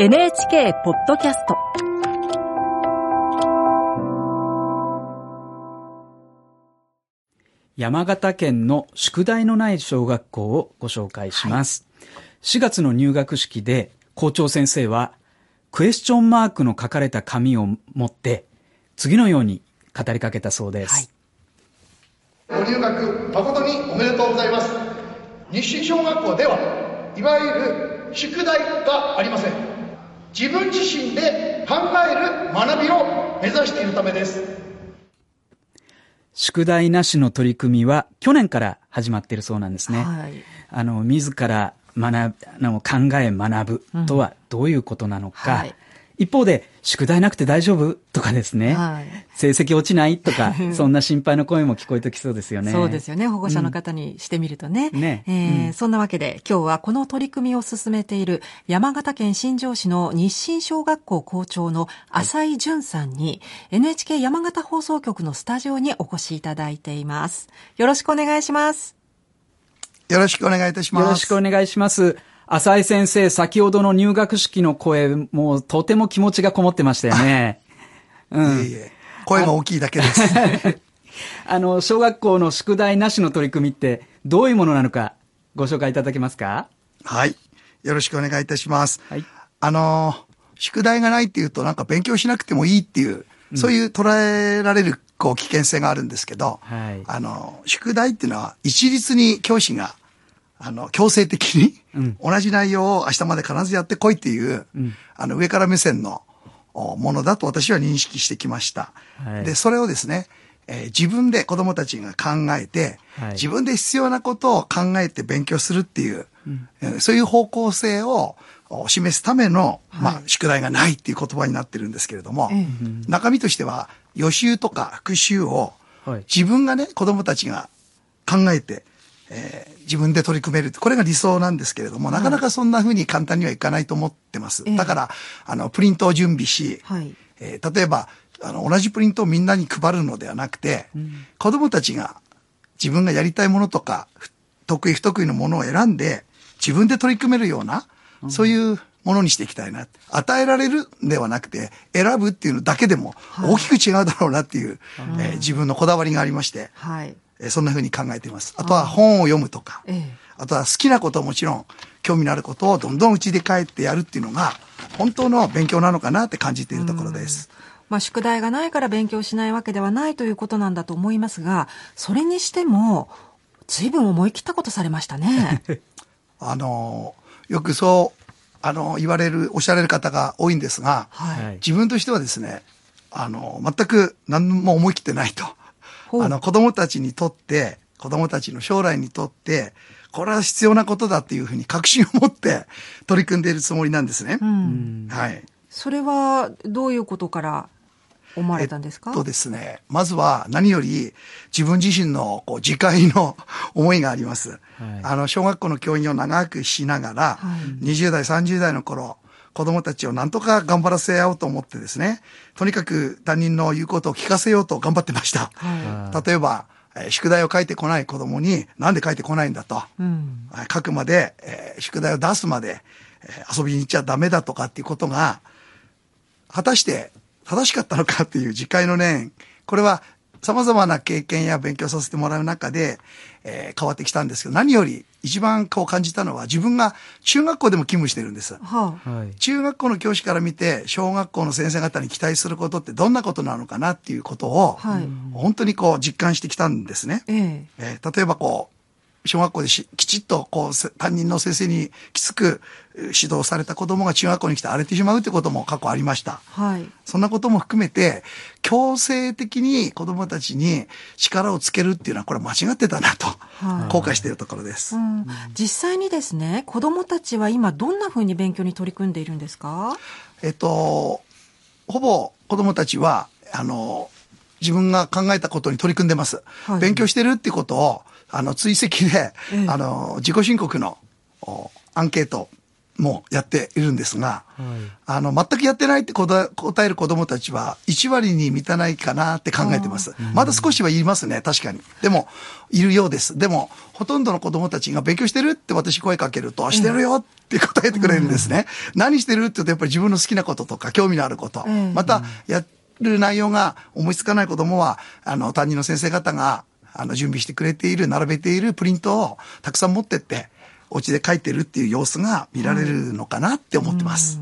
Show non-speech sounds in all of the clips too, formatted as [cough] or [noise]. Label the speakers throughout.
Speaker 1: NHK ポッドキャスト
Speaker 2: 山形県の宿題のない小学校をご紹介します。4月の入学式で校長先生はクエスチョンマークの書かれた紙を持って次のように語りかけたそうです。
Speaker 3: ご入学誠におめでとうございます日清小学校ではいわゆる宿題がありません自分自身で考える学びを目指しているためです。
Speaker 2: 宿題なしの取り組みは去年から始まっているそうなんですね。
Speaker 4: はい。
Speaker 2: あの、自ら学ぶ、あの考え学ぶとはどういうことなのか、
Speaker 4: はい
Speaker 2: 一方で、宿題なくて大丈夫とかですね、
Speaker 4: はい
Speaker 2: 成績落ちないとか、[laughs] そんな心配の声も聞こえてきそうですよね。
Speaker 4: そうですよね。保護者の方にしてみるとね。
Speaker 2: ね
Speaker 4: えー
Speaker 2: うん
Speaker 4: そんなわけで今日はこの取り組みを進めている山形県新庄市の日清小学校校長の浅井淳さんに NHK 山形放送局のスタジオにお越しいただいています。よろしくお願いします。
Speaker 3: よろしくお願いいたします
Speaker 2: よろしくお願いします。浅井先生、先ほどの入学式の声、もうとても気持ちがこもってましたよね。うん。
Speaker 3: いえいえ。声が大きいだけです。
Speaker 2: あの、小学校の宿題なしの取り組みってどういうものなのかご紹介いただけますか？
Speaker 3: はい。よろしくお願いいたします、
Speaker 2: はい。
Speaker 3: あの宿題がないっていうとなんか勉強しなくてもいいっていう、そういう捉えられるこう危険性があるんですけど、
Speaker 2: はい。
Speaker 3: あの宿題っていうのは一律に教師があの強制的に、
Speaker 2: うん。
Speaker 3: 同じ内容を明日まで必ずやってこいっていう、
Speaker 2: うん。
Speaker 3: あの上から目線のおものだと私は認識してきました。
Speaker 2: はい。
Speaker 3: で、それをですね、えー自分で子供たちが考えて、
Speaker 2: はい。
Speaker 3: 自分で必要なことを考えて勉強するっていう、えーそういう方向性をお示すための、まあ、宿題がないっていう言葉になってるんですけれども、
Speaker 4: え
Speaker 3: 中身としては予習とか復習を
Speaker 2: はい。
Speaker 3: 自分がね、子供たちが考えて、えー自分で取り組める。これが理想なんですけれども、なかなかそんな風に簡単にはいかないと思ってます。
Speaker 4: ええ
Speaker 3: だから、あの、プリントを準備し、
Speaker 4: はい
Speaker 3: えー例えば、あの、同じプリントをみんなに配るのではなくて、子供たちが自分がやりたいものとか、ふ得意不得意のものを選んで、自分で取り組めるような、そういうものにしていきたいな。与えられるんではなくて、選ぶっていうのだけでも大きく違うだろうなっていう、えー自分のこだわりがありまして、
Speaker 4: はい。
Speaker 3: えーそんな風に考えています。あとは本を読むとか、
Speaker 4: ええ
Speaker 3: あとは好きなことをもちろん、興味のあることをどんどん家で帰ってやるっていうのが、本当の勉強なのかなって感じているところです。
Speaker 4: まあ、宿題がないから勉強しないわけではないということなんだと思いますが、それにしても、随分思い切ったことされましたね。[laughs]
Speaker 3: あのー、よくそう、あのー言われる、おっしゃられる方が多いんですが、
Speaker 4: はい。
Speaker 2: はい
Speaker 3: 自分としてはですね、あのー、全く何も思い切ってないと。あの、子供たちにとって、子供たちの将来にとって、これは必要なことだっていうふうに確信を持って取り組んでいるつもりなんですね。
Speaker 4: うん。
Speaker 3: はい。
Speaker 4: それは、どういうことから思われたんですか？
Speaker 3: えっとですね、まずは何より自分自身のこう自戒の [laughs] 思いがあります。あの、小学校の教員を長くしながら、
Speaker 4: はい
Speaker 3: 20代、30代の頃、子供たちをなんとか頑張らせようと思ってですね、とにかく担任の言うことを聞かせようと頑張ってました。
Speaker 4: は
Speaker 3: 例えば、えー宿題を書いてこない子供に、なんで書いてこないんだと。
Speaker 4: い。うん。
Speaker 3: はい書くまで、えー宿題を出すまで、えー遊びに行っちゃダメだとかっていうことが、果たして正しかったのかっていう自戒の念、これは様々な経験や勉強させてもらう中で、えー変わってきたんですけど、何より一番こう感じたのは自分が中学校でも勤務してるんです。
Speaker 4: はあ。
Speaker 2: はい。
Speaker 3: 中学校の教師から見て、小学校の先生方に期待することってどんなことなのかなっていうことを、
Speaker 4: はい
Speaker 3: 本当にこう実感してきたんですね。
Speaker 4: ええ。
Speaker 3: えー例えばこう、小学校でしきちっとこうせ担任の先生にきつくえー指導された子供が中学校に来て荒れてしまうってことも過去ありました。
Speaker 4: はい。
Speaker 3: そんなことも含めて、強制的に子供たちに力をつけるっていうのはこれは間違ってたなと、
Speaker 4: はい
Speaker 3: 後悔しているところです。
Speaker 4: うん、実際にですね、子供たちは今どんな風に勉強に取り組んでいるんですか？
Speaker 3: えっと、ほぼ子供たちは、あの、自分が考えたことに取り組んでます。
Speaker 4: はい
Speaker 3: 勉強してるってことを、あの、追跡で、
Speaker 4: ええ
Speaker 3: あの、自己申告のおアンケートもやっているんですが、あの、全くやってないって答える子供たちは1割に満たないかなって考えてます。まだ少しはいますね、確かに。でも、いるようです。でも、ほとんどの子供たちが勉強してるって私声かけると、してるよって答えてくれるんですね。何してるって言うと、やっぱり自分の好きなこととか、興味のあること。また、やる内容が思いつかない子供は、あの、担任の先生方が、あの、準備してくれている、並べているプリントをたくさん持ってって、お家で書いてるっていう様子が見られるのかなって思ってます。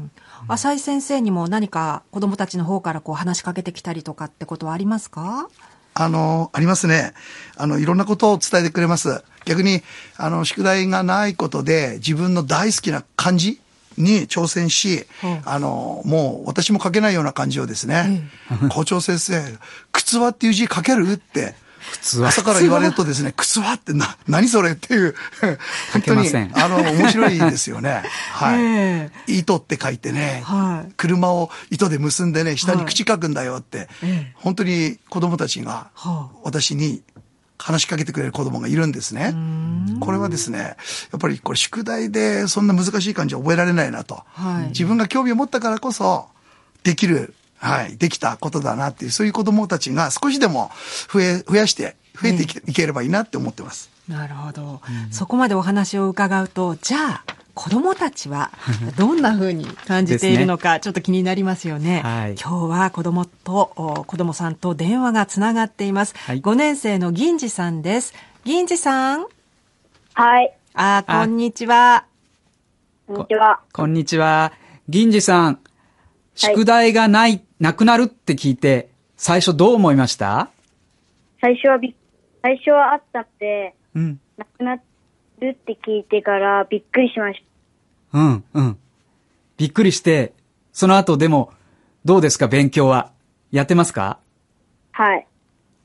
Speaker 4: 浅井先生にも何か子供たちの方からこう話しかけてきたりとかってことはありますか？
Speaker 3: あの、ありますね。あの、いろんなことを伝えてくれます。逆に、あの、宿題がないことで自分の大好きな漢字に挑戦し、うん、あの、もう私も書けないような漢字をですね、うん、[laughs] 校長先生、靴輪っていう字書ける？って、靴は。朝から言われるとですね、靴はってな、何それっていう、[laughs] 本当に、あの、面白いですよね。[laughs] はい。えー、糸って書いてね、はい、車を糸で結んでね、下に口書くんだよって、はい、本当に子供たちが、私に話しかけてくれる子供がいるんですね。これはですね、やっぱりこれ宿題でそんな難しい漢字覚えられないなと。はい、自分が興味を持ったからこそ、できるはい、できたことだなっていう、そういう子供たちが少しでも増え、増やして、増えていけ,、ればいいなって思ってます。
Speaker 4: なるほど、うん、そこまでお話を伺うと、じゃあ、子供たちは [laughs] どんなふうに感じているのか、ちょっと気になりますよね。はい、今日は子供と、子供さんと電話がつながっています。はい、5年生の銀次さんです。銀次さん。
Speaker 5: はい。
Speaker 4: あ、こんにちは。
Speaker 5: こんにちは。
Speaker 2: こんにちは。銀次さん、宿題がない、なくなるって聞いて、最初どう思いました？
Speaker 5: 最初はび、最初はあったって、うん。なくなるって聞いてからびっくりしまし
Speaker 2: た。うん、うん。びっくりして、その後でも、どうですか、勉強は。やってますか？
Speaker 5: はい。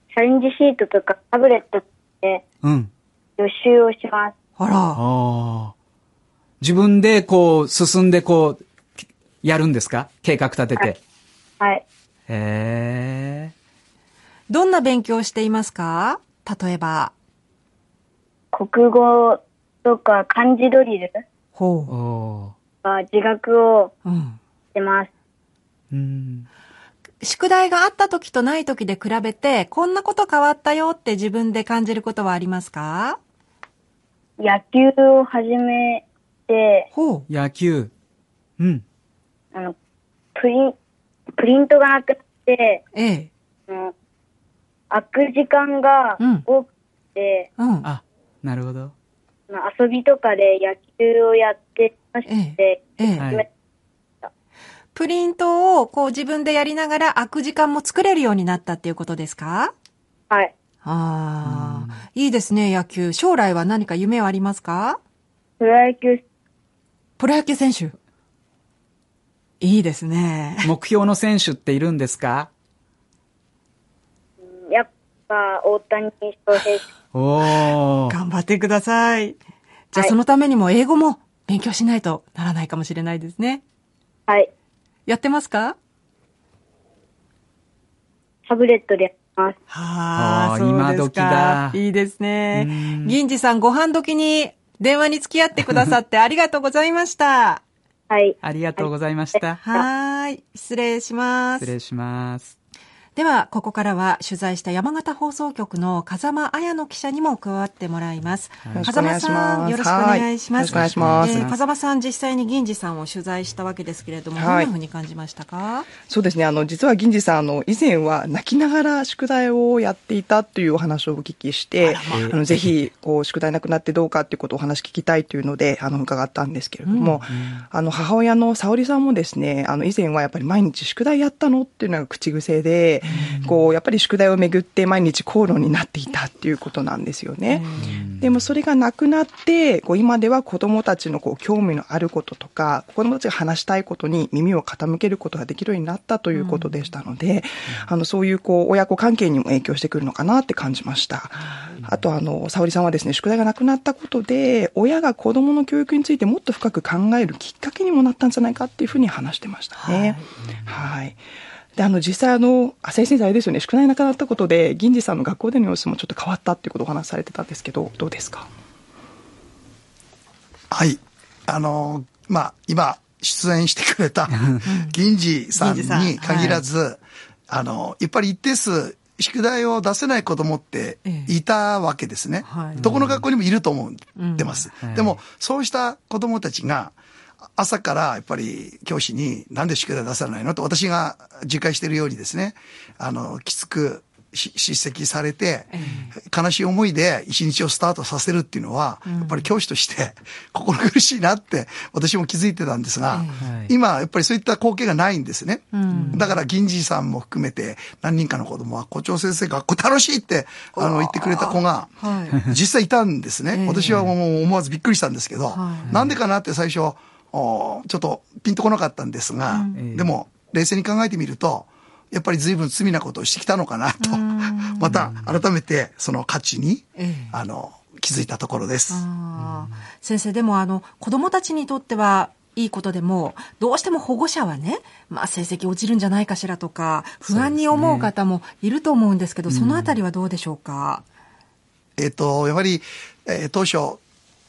Speaker 5: チャレンジシートとかタブレットで、うん。予習をします。
Speaker 4: あら。あ
Speaker 2: 自分でこう、進んでこう、やるんですか？計画立てて。
Speaker 5: はい。へ
Speaker 2: え。
Speaker 4: どんな勉強をしていますか？例えば。
Speaker 5: 国語とか漢字ドリル。ほう。自学をしてます。
Speaker 4: うん。宿題があった時とない時で比べて、こんなこと変わったよって自分で感じることはありますか？
Speaker 5: 野球を始めて。
Speaker 2: ほう。野球。うん。
Speaker 5: あの、プリン、プリントがなくなって、ええ。うん、開く時間が多くて、
Speaker 2: うん、あ、なるほど。
Speaker 5: 遊びとかで野球をやってまして、ええ。ええ。
Speaker 4: プリントをこう自分でやりながら開く時間も作れるようになったっていうことですか？
Speaker 5: はい。
Speaker 4: ああ、いいですね、野球。将来は何か夢はありますか？
Speaker 5: プロ野球。
Speaker 4: プロ野球選手いいですね。
Speaker 2: 目標の選手っているんですか？
Speaker 5: やっぱ、大谷翔平
Speaker 4: お頑張ってください。じゃあ、そのためにも英語も勉強しないとならないかもしれないですね。
Speaker 5: はい。
Speaker 4: やってますか？
Speaker 5: タブレットで。
Speaker 4: はあ。今時だ。いいですね。銀次さん、ご飯時に電話に付き合ってくださってありがとうございました。
Speaker 5: はい。
Speaker 2: ありがとうございました。
Speaker 4: はい。失礼します。
Speaker 2: 失礼します。
Speaker 4: では、ここからは取材した山形放送局の風間彩乃記者にも加わってもらいます。風間さん、よろしくお願いします。よろしくお願いします。えー、風間さん、実際に銀次さんを取材したわけですけれども、はい、どんなふうに感じましたか？
Speaker 6: そうですね、あの、実は銀次さん、あの、以前は泣きながら宿題をやっていたというお話をお聞きして、あの、ぜひ、こう、宿題なくなってどうかっていうことをお話聞きたいというので、あの、伺ったんですけれども、うんうん、あの、母親の沙織さんもですね、あの、以前はやっぱり毎日宿題やったのっていうのが口癖で、うん、こう、っぱり宿題をめぐって毎日口論になっていたっていうことなんですよね。でもそれがなくなって、こう今では子供たちのこう興味のあることとか、子供たちが話したいことに耳を傾けることができるようになったということでしたので、あの、そういうこう親子関係にも影響してくるのかなって感じました。あとあの、沙織さんはですね、宿題がなくなったことで、親が子供の教育についてもっと深く考えるきっかけにもなったんじゃないかっていうふうに話してましたね。はい、はいで、あの、実際あの、先生あれですよね、宿題なくなったことで、銀次さんの学校での様子もちょっと変わったっていうことをお話しされてたんですけど、どうですか？
Speaker 3: はい。あの、まあ、今、出演してくれた [laughs] 銀次さんに限らず、はい、あの、やっぱり一定数、宿題を出せない子供っていたわけですね。はい、どこの学校にもいると思ってます。うん。はい、でも、そうした子供たちが、朝からやっぱり教師になんで宿題出さないの？と私が自戒しているようにですね、あの、きつく叱責されて、悲しい思いで一日をスタートさせるっていうのは、やっぱり教師として [laughs] 心苦しいなって私も気づいてたんですが、今やっぱりそういった光景がないんですね。だから銀次さんも含めて何人かの子供は校長先生学校楽しいってあの言ってくれた子が実際いたんですね。私はもう思わずびっくりしたんですけど、なんでかなって最初、ちょっとピンとこなかったんですが、でも冷静に考えてみると、やっぱり随分罪なことをしてきたのかなと、[laughs] また改めてその価値に、ええ、あの、気づいたところです。
Speaker 4: 先生、でもあの、子供たちにとってはいいことでも、どうしても保護者はね、まあ成績落ちるんじゃないかしらとか、不安に思う方もいると思うんですけど、そ、ね,、のあたりはどうでしょうか？
Speaker 3: えっ、ー、と、やはり、えー、当初、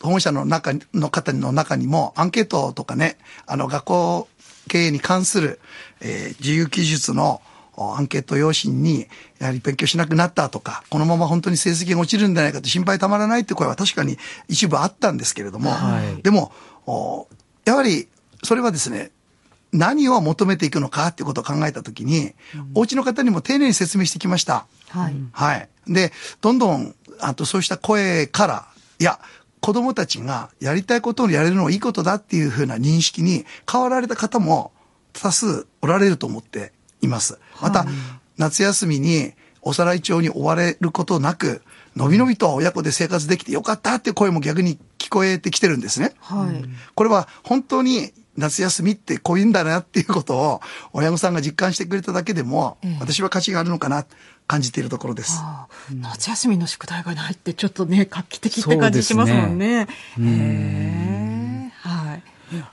Speaker 3: 保護者の中の方の中にも、アンケートとかね、あの、学校経営に関する、えー、自由記述のアンケート用紙に、やはり勉強しなくなったとか、このまま本当に成績が落ちるんじゃないかと心配たまらないって声は確かに一部あったんですけれども、はい、でも、やはりそれはですね、何を求めていくのかっていうことを考えたときに、うん、お家の方にも丁寧に説明してきました。はい。はい。で、どんどん、あとそうした声から、いや、子供たちがやりたいことをやれるのはいいことだっていうふうな認識に変わられた方も多数おられると思っています。また、夏休みにおさらい帳に追われることなく、のびのびと親子で生活できてよかったっていう声も逆に聞こえてきてるんですね。はい。これは本当に夏休みってこういうんだなっていうことを親御さんが実感してくれただけでも、私は価値があるのかな感じているところです。
Speaker 4: あ、夏休みの宿題がないってちょっとね、画期的って感じしますもんね。ね
Speaker 2: はい。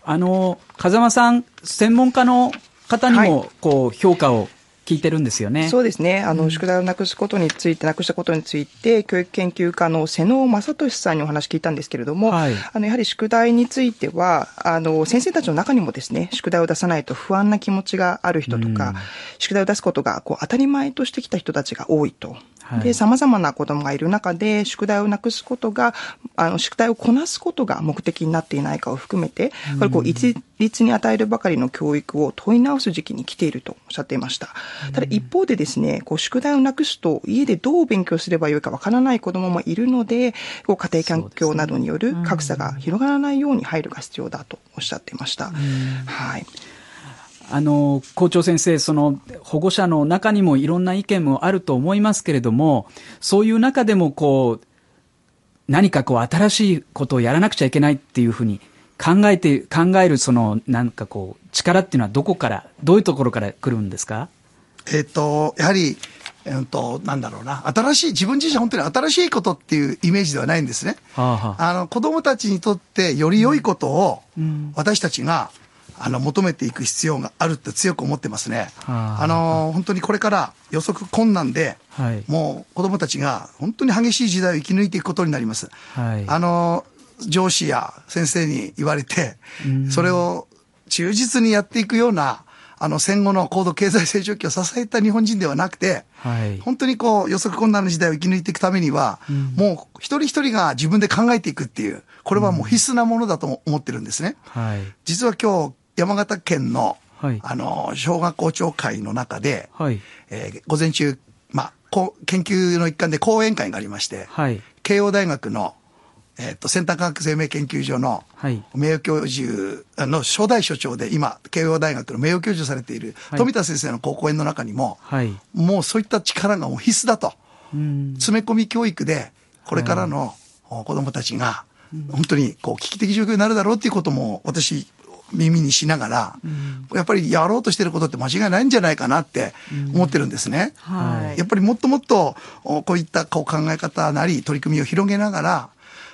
Speaker 2: あの、風間さん、専門家の方にも、こう、評価を聞いてるんですよね。
Speaker 6: そうですね。あの、宿題をなくすことについて、なくしたことについて、教育研究家の瀬能正俊さんにお話聞いたんですけれども、はい、あの、やはり宿題については、あの、先生たちの中にもですね、宿題を出さないと不安な気持ちがある人とか、うん、宿題を出すことが、こう、当たり前としてきた人たちが多いと。で、様々な子供がいる中で、宿題をなくすことが、あの、宿題をこなすことが目的になっていないかを含めて、これこう、一律に与えるばかりの教育を問い直す時期に来ているとおっしゃっていました。ただ一方でですね、こう、宿題をなくすと、家でどう勉強すればよいかわからない子供もいるので、こう、家庭環境などによる格差が広がらないように配慮が必要だとおっしゃっていました。はい。
Speaker 2: あの、校長先生、その保護者の中にもいろんな意見もあると思いますけれども、そういう中でもこう、何かこう新しいことをやらなくちゃいけないっていうふうに考えて、考えるそのなんかこう、力っていうのはどこから、どういうところから来るんですか？
Speaker 3: えっ、と、やはり、えっ、と、なんだろうな。新しい、自分自身本当に新しいことっていうイメージではないんですね。はあはあ、あの、子供たちにとってより良いことを、私たちが、あの、求めていく必要があるって強く思ってますね。あの、本当にこれから予測困難で、はい、もう子供たちが本当に激しい時代を生き抜いていくことになります。はい、あの、上司や先生に言われて、それを忠実にやっていくような、あの戦後の高度経済成長期を支えた日本人ではなくて、はい、本当にこう予測困難の時代を生き抜いていくためには、うん、もう一人一人が自分で考えていくっていう、これはもう必須なものだと思ってるんですね。はい、実は今日、山形県の、はい、あの、小学校長会の中で、はい、えー、午前中、まあ、こう研究の一環で講演会がありまして、はい、慶応大学の、えっ、ー、と、先端科学生命研究所の名誉教授、あの、初代所長で今、慶応大学の名誉教授されている富田先生の講演の中にも、はい、もうそういった力がもう必須だと。詰め込み教育で、これからの子供たちが、本当にこう危機的状況になるだろうっていうことも私耳にしながら、うん、やっぱりやろうとしてることって間違いないんじゃないかなって思ってるんですね。うんはい、やっぱりもっともっとこういったこう考え方なり取り組みを広げながら、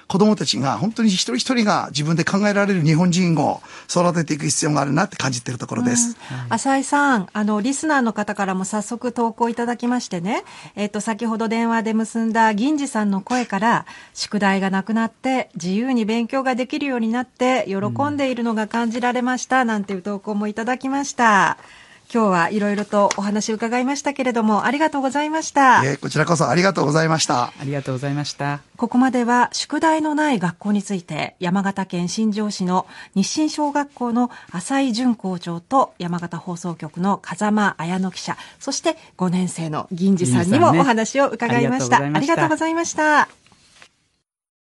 Speaker 3: 子供たちが本当に一人一人が自分で考えられる日本人を育てていく必要があるなって感じているところです。
Speaker 4: うん、浅井さん、あの、リスナーの方からも早速投稿いただきましてね、えっ、と、先ほど電話で結んだ銀次さんの声から、宿題がなくなって自由に勉強ができるようになって喜んでいるのが感じられました、なんていう投稿もいただきました。今日はいろいろとお話を伺いましたけれども、ありがとうございました。
Speaker 3: えー、こちらこそありがとうございました。
Speaker 2: ありがとうございました。
Speaker 4: ここまでは宿題のない学校について、山形県新庄市の日清小学校の浅井淳校長と山形放送局の風間綾乃記者、そして5年生の銀次さんにもお話を伺いました。ありがとうございました。